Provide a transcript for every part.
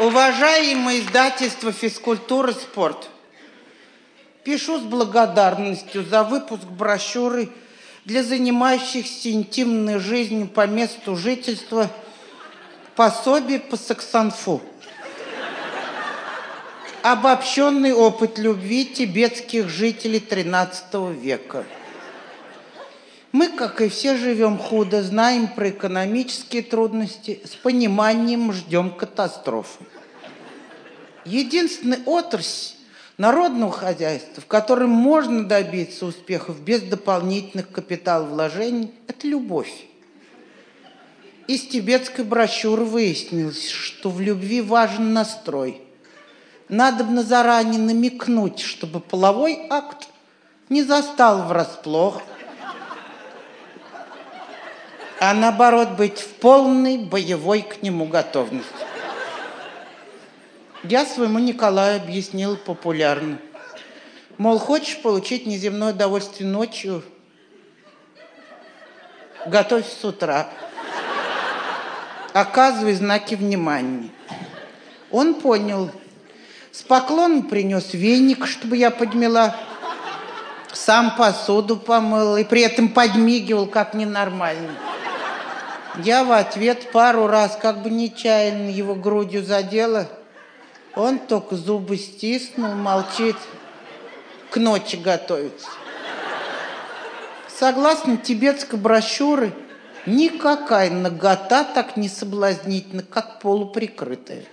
Уважаемое издательство «Физкультура. Спорт». Пишу с благодарностью за выпуск брошюры для занимающихся интимной жизнью по месту жительства пособие по саксонфу. Обобщенный опыт любви тибетских жителей XIII века. Мы, как и все, живем худо, знаем про экономические трудности, с пониманием ждем катастрофы. Единственный отрасль народного хозяйства, в которой можно добиться успехов без дополнительных капиталовложений, это любовь. Из тибетской брошюры выяснилось, что в любви важен настрой. Надо бы заранее намекнуть, чтобы половой акт не застал врасплох – а наоборот быть в полной боевой к нему готовности. Я своему Николаю объяснил популярно. Мол, хочешь получить неземное удовольствие ночью, готовься с утра. Оказывай знаки внимания. Он понял. С поклоном принес веник, чтобы я подмела. Сам посуду помыл и при этом подмигивал, как ненормальный. Я в ответ пару раз как бы нечаянно его грудью задела. Он только зубы стиснул, молчит. К ночи готовится. Согласно тибетской брошюры, никакая нагота так не соблазнительна, как полуприкрытая.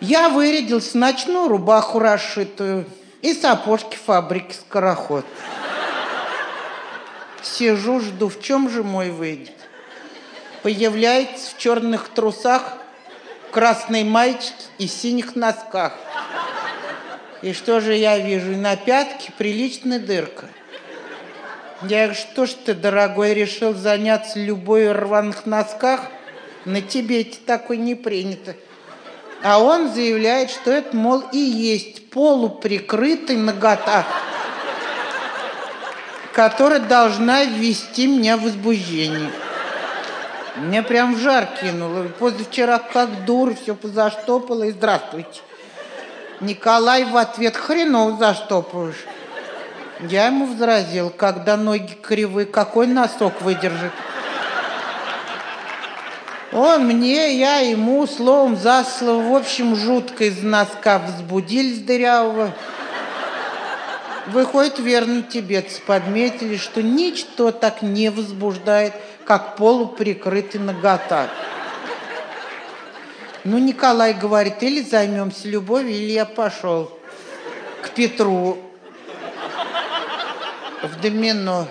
Я вырядился ночную рубаху расшитую и сапожки фабрики «Скороход». Сижу, жду, в чем же мой выйдет появляется в черных трусах, красной маечке и синих носках. И что же я вижу? На пятке приличная дырка. Я говорю, что ж ты, дорогой, решил заняться любой в рваных носках? На Тибете такой не принято. А он заявляет, что это, мол, и есть полуприкрытый нагота, которая должна ввести меня в возбуждение. Мне прям в жар кинуло. Позавчера как дур, все позаштопало и здравствуйте. Николай в ответ хренов заштопаешь. Я ему возразил, когда ноги кривые, какой носок выдержит? Он мне, я ему, словом за слово, в общем, жутко из носка взбудились дырявого. Выходит, верно, тибетцы подметили, что ничто так не возбуждает, как полуприкрытый нагота. Ну, Николай говорит, или займемся любовью, или я пошел к Петру в домино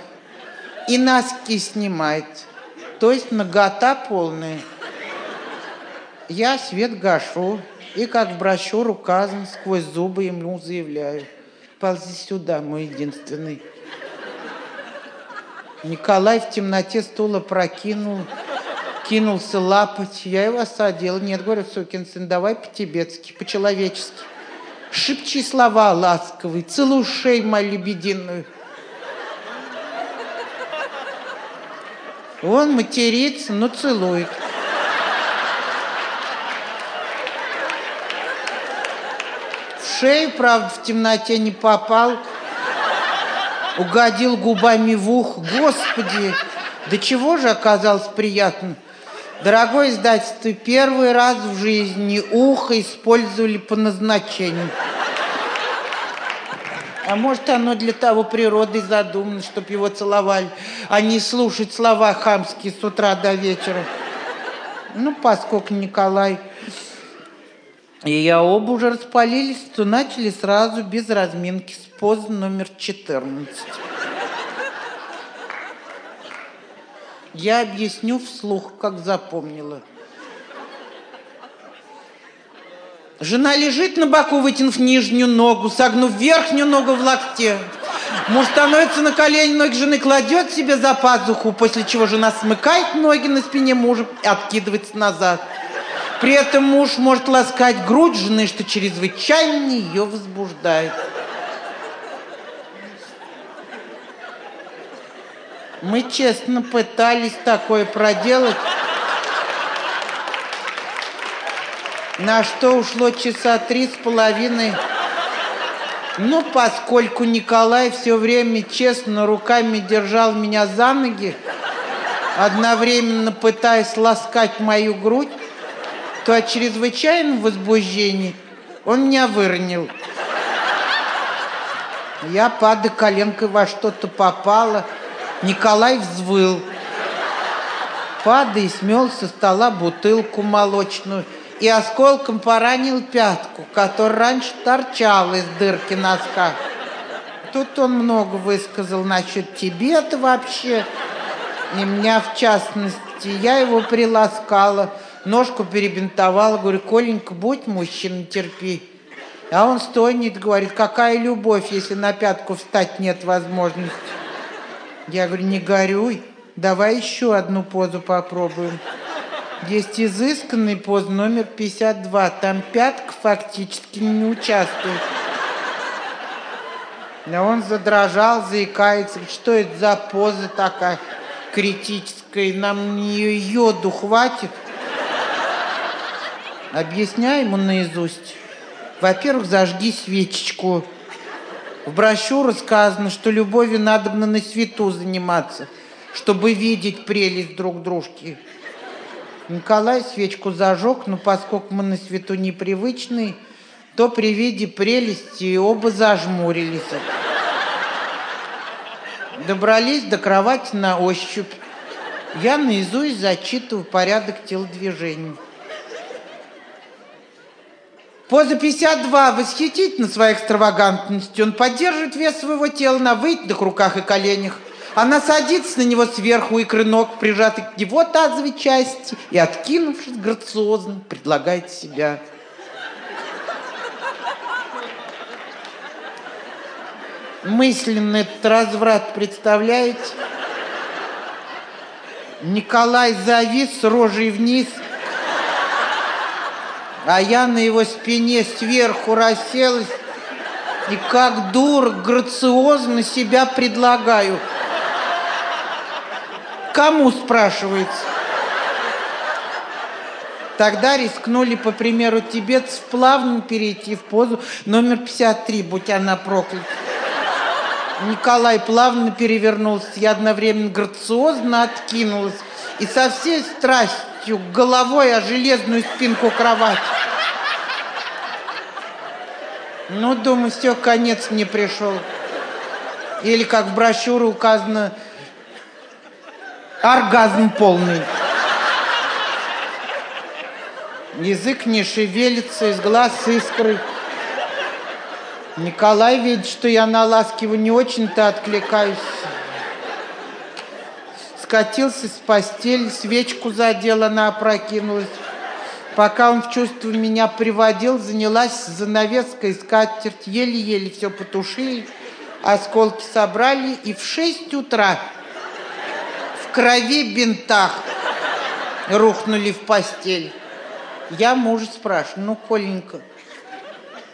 и носки снимает. То есть нагота полная. Я свет гашу и, как в брошюру указан, сквозь зубы ему заявляю. Ползи сюда, мой единственный. Николай в темноте стула прокинул, кинулся лапать. Я его осадил. Нет, говорю, сукин сын, давай по-тибетски, по-человечески. Шепчи слова ласковые, целуй шею мою лебединую. Он матерится, но целует. В шею, правда, в темноте не попал угодил губами в ух. Господи, до чего же оказалось приятно. Дорогой издательство, первый раз в жизни ухо использовали по назначению. А может, оно для того природой задумано, чтобы его целовали, а не слушать слова хамские с утра до вечера. Ну, поскольку Николай и я оба уже распалились, то начали сразу без разминки с позы номер 14. Я объясню вслух, как запомнила. Жена лежит на боку, вытянув нижнюю ногу, согнув верхнюю ногу в локте. Муж становится на колени, ноги жены кладет себе за пазуху, после чего жена смыкает ноги на спине мужа и откидывается назад. При этом муж может ласкать грудь жены, что чрезвычайно ее возбуждает. Мы честно пытались такое проделать. На что ушло часа три с половиной. Ну, поскольку Николай все время честно руками держал меня за ноги, одновременно пытаясь ласкать мою грудь, то от чрезвычайного возбуждения он меня выронил. Я, падая коленкой во что-то попала, Николай взвыл. Падая, смел со стола бутылку молочную и осколком поранил пятку, которая раньше торчала из дырки носка. Тут он много высказал насчет тебе-то вообще, и меня в частности. Я его приласкала, ножку перебинтовала, говорю, Коленька, будь мужчина, терпи. А он стонет, говорит, какая любовь, если на пятку встать нет возможности. Я говорю, не горюй, давай еще одну позу попробуем. Есть изысканный поз номер 52. Там пятка фактически не участвует. Но он задрожал, заикается. Что это за поза такая критическая? Нам нее йоду хватит. Объясняй ему наизусть. Во-первых, зажги свечечку. В брошюре сказано, что любовью надо на свету заниматься, чтобы видеть прелесть друг дружки. Николай свечку зажег, но поскольку мы на свету непривычные, то при виде прелести оба зажмурились. Добрались до кровати на ощупь. Я наизусть зачитываю порядок телодвижений. Поза 52 восхитительна своей экстравагантностью. Он поддерживает вес своего тела на вытянутых руках и коленях. Она садится на него сверху, икры ног прижаты к его тазовой части и, откинувшись грациозно, предлагает себя. Мысленно этот разврат представляете? Николай завис рожей вниз, а я на его спине сверху расселась и как дур грациозно себя предлагаю – Кому, спрашивается? Тогда рискнули, по примеру тибетцев, плавно перейти в позу номер 53, будь она проклята. Николай плавно перевернулся, я одновременно грациозно откинулась и со всей страстью головой о железную спинку кровати. Ну, думаю, все, конец мне пришел. Или, как в брошюре указано, Оргазм полный. Язык не шевелится, из глаз искры. Николай видит, что я на ласки его не очень-то откликаюсь. Скатился с постели, свечку задел, она опрокинулась. Пока он в чувство меня приводил, занялась занавеской скатерть. Еле-еле все потушили, осколки собрали, и в шесть утра крови бинтах рухнули в постель. Я мужа спрашиваю, ну, Коленька,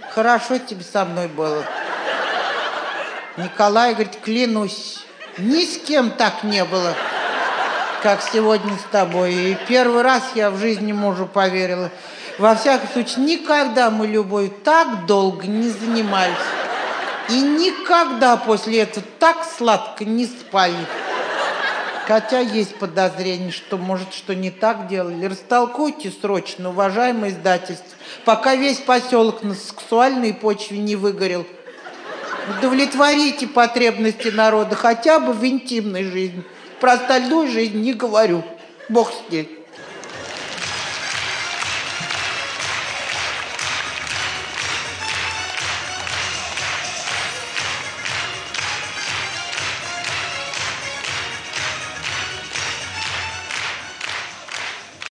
хорошо тебе со мной было. Николай говорит, клянусь, ни с кем так не было, как сегодня с тобой. И первый раз я в жизни мужу поверила. Во всяком случае, никогда мы любовью так долго не занимались. И никогда после этого так сладко не спали. Хотя есть подозрение, что, может, что не так делали. Растолкуйте срочно, уважаемое издательство, пока весь поселок на сексуальной почве не выгорел. Удовлетворите потребности народа хотя бы в интимной жизни. Про остальную жизнь не говорю. Бог с ней.